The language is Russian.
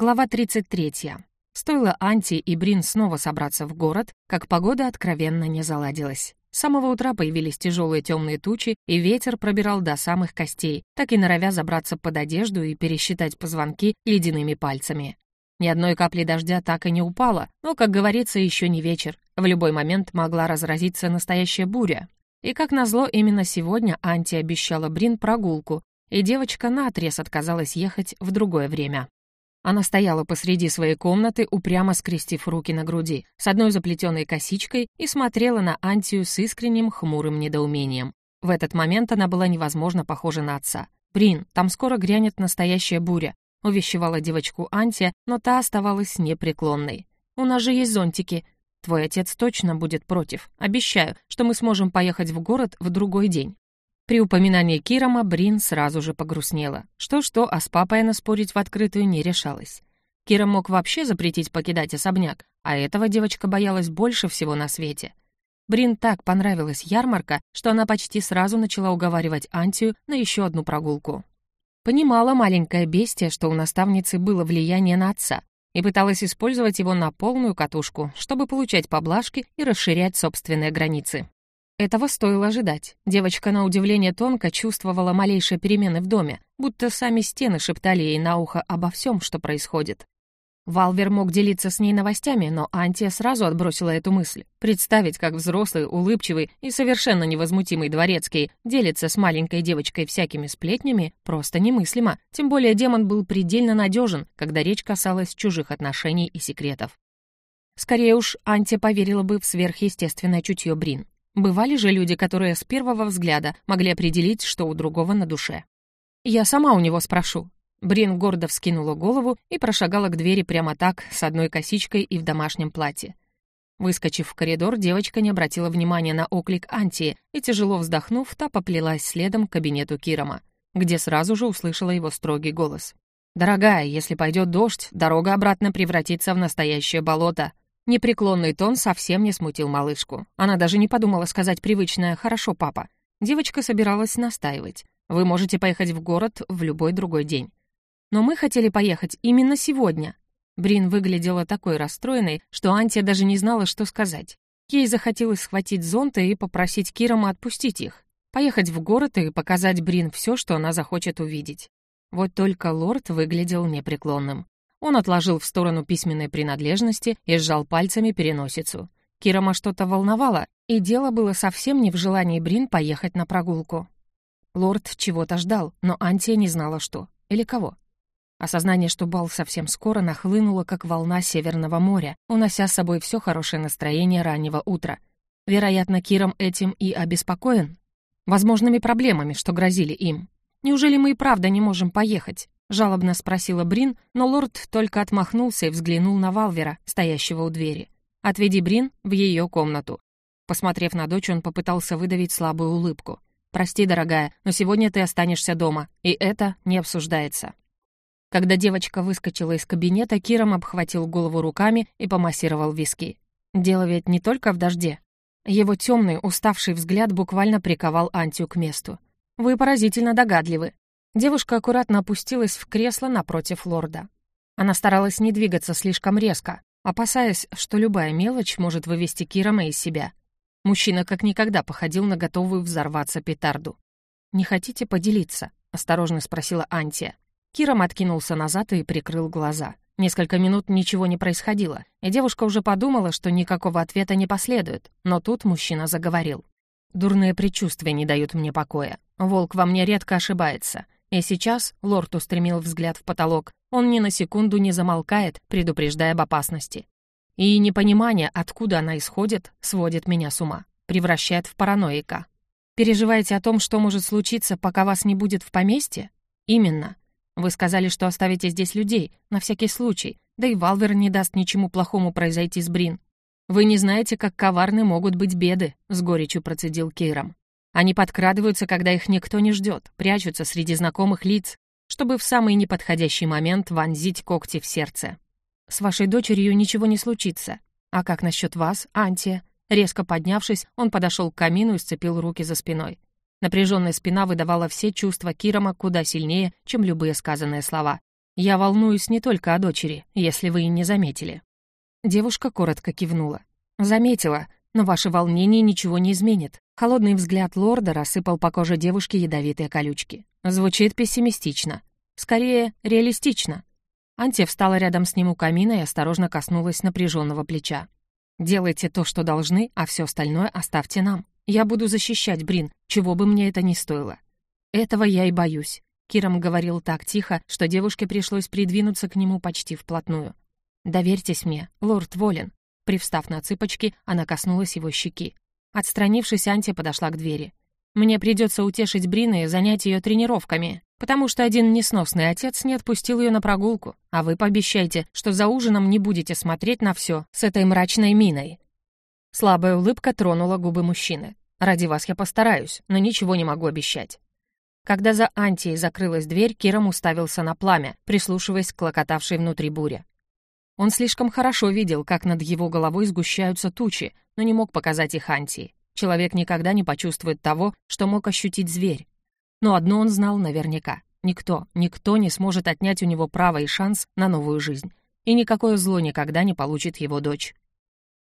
Глава 33. Стоило Анти и Брин снова собраться в город, как погода откровенно не заладилась. С самого утра появились тяжелые темные тучи, и ветер пробирал до самых костей, так и норовя забраться под одежду и пересчитать позвонки ледяными пальцами. Ни одной капли дождя так и не упало, но, как говорится, еще не вечер. В любой момент могла разразиться настоящая буря. И, как назло, именно сегодня Анти обещала Брин прогулку, и девочка наотрез отказалась ехать в другое время. Она стояла посреди своей комнаты, упрямо скрестив руки на груди, с одной заплетенной косичкой и смотрела на Антию с искренним хмурым недоумением. В этот момент она была невозможно похожа на отца. «Брин, там скоро грянет настоящая буря», — увещевала девочку Антия, но та оставалась непреклонной. «У нас же есть зонтики. Твой отец точно будет против. Обещаю, что мы сможем поехать в город в другой день». При упоминании Кирома Брин сразу же погрустнела. Что-что, а с папой она спорить в открытую не решалась. Киром мог вообще запретить покидать особняк, а этого девочка боялась больше всего на свете. Брин так понравилась ярмарка, что она почти сразу начала уговаривать Антию на еще одну прогулку. Понимала маленькая бестия, что у наставницы было влияние на отца, и пыталась использовать его на полную катушку, чтобы получать поблажки и расширять собственные границы. Этого стоило ожидать. Девочка на удивление тонко чувствовала малейшие перемены в доме, будто сами стены шептали ей на ухо обо всем, что происходит. Валвер мог делиться с ней новостями, но Антия сразу отбросила эту мысль. Представить, как взрослый, улыбчивый и совершенно невозмутимый дворецкий делится с маленькой девочкой всякими сплетнями, просто немыслимо. Тем более демон был предельно надежен, когда речь касалась чужих отношений и секретов. Скорее уж, Антия поверила бы в сверхъестественное чутье Брин. Бывали же люди, которые с первого взгляда могли определить, что у другого на душе. «Я сама у него спрошу». Брин гордо вскинула голову и прошагала к двери прямо так, с одной косичкой и в домашнем платье. Выскочив в коридор, девочка не обратила внимания на оклик Антии и, тяжело вздохнув, та поплелась следом к кабинету Кирома, где сразу же услышала его строгий голос. «Дорогая, если пойдет дождь, дорога обратно превратится в настоящее болото. Непреклонный тон совсем не смутил малышку. Она даже не подумала сказать привычное «хорошо, папа». Девочка собиралась настаивать. «Вы можете поехать в город в любой другой день». «Но мы хотели поехать именно сегодня». Брин выглядела такой расстроенной, что Антия даже не знала, что сказать. Ей захотелось схватить зонты и попросить Кирома отпустить их. Поехать в город и показать Брин все, что она захочет увидеть. Вот только лорд выглядел непреклонным. Он отложил в сторону письменной принадлежности и сжал пальцами переносицу. Кирома что-то волновало, и дело было совсем не в желании Брин поехать на прогулку. Лорд чего-то ждал, но Антия не знала, что или кого. Осознание, что бал совсем скоро, нахлынуло, как волна Северного моря, унося с собой все хорошее настроение раннего утра. Вероятно, Киром этим и обеспокоен. Возможными проблемами, что грозили им. Неужели мы и правда не можем поехать? — жалобно спросила Брин, но лорд только отмахнулся и взглянул на Валвера, стоящего у двери. «Отведи Брин в ее комнату». Посмотрев на дочь, он попытался выдавить слабую улыбку. «Прости, дорогая, но сегодня ты останешься дома, и это не обсуждается». Когда девочка выскочила из кабинета, Киром обхватил голову руками и помассировал виски. Дело ведь не только в дожде. Его темный, уставший взгляд буквально приковал Антию к месту. «Вы поразительно догадливы. Девушка аккуратно опустилась в кресло напротив лорда. Она старалась не двигаться слишком резко, опасаясь, что любая мелочь может вывести Кирома из себя. Мужчина как никогда походил на готовую взорваться петарду. «Не хотите поделиться?» — осторожно спросила Антия. Киром откинулся назад и прикрыл глаза. Несколько минут ничего не происходило, и девушка уже подумала, что никакого ответа не последует, но тут мужчина заговорил. «Дурные предчувствия не дают мне покоя. Волк во мне редко ошибается. И сейчас лорд устремил взгляд в потолок. Он ни на секунду не замолкает, предупреждая об опасности. И непонимание, откуда она исходит, сводит меня с ума, превращает в параноика. Переживаете о том, что может случиться, пока вас не будет в поместье? Именно. Вы сказали, что оставите здесь людей, на всякий случай, да и Валвер не даст ничему плохому произойти с Брин. Вы не знаете, как коварны могут быть беды, с горечью процедил Кейром. Они подкрадываются, когда их никто не ждет, прячутся среди знакомых лиц, чтобы в самый неподходящий момент вонзить когти в сердце. С вашей дочерью ничего не случится. А как насчет вас, Антия? Резко поднявшись, он подошел к камину и сцепил руки за спиной. Напряженная спина выдавала все чувства Кирома куда сильнее, чем любые сказанные слова. Я волнуюсь не только о дочери, если вы и не заметили». Девушка коротко кивнула. «Заметила, но ваше волнение ничего не изменит». Холодный взгляд лорда рассыпал по коже девушки ядовитые колючки. Звучит пессимистично. Скорее, реалистично. Антия встала рядом с ним у камина и осторожно коснулась напряженного плеча. «Делайте то, что должны, а все остальное оставьте нам. Я буду защищать Брин, чего бы мне это ни стоило». «Этого я и боюсь», — Киром говорил так тихо, что девушке пришлось придвинуться к нему почти вплотную. «Доверьтесь мне, лорд Волен». Привстав на цыпочки, она коснулась его щеки. Отстранившись, Антия подошла к двери. «Мне придется утешить Брина и занять ее тренировками, потому что один несносный отец не отпустил ее на прогулку, а вы пообещайте, что за ужином не будете смотреть на все с этой мрачной миной». Слабая улыбка тронула губы мужчины. «Ради вас я постараюсь, но ничего не могу обещать». Когда за Антией закрылась дверь, Киром уставился на пламя, прислушиваясь к клокотавшей внутри буре. Он слишком хорошо видел, как над его головой сгущаются тучи, но не мог показать их Антии. Человек никогда не почувствует того, что мог ощутить зверь. Но одно он знал наверняка. Никто, никто не сможет отнять у него право и шанс на новую жизнь. И никакое зло никогда не получит его дочь.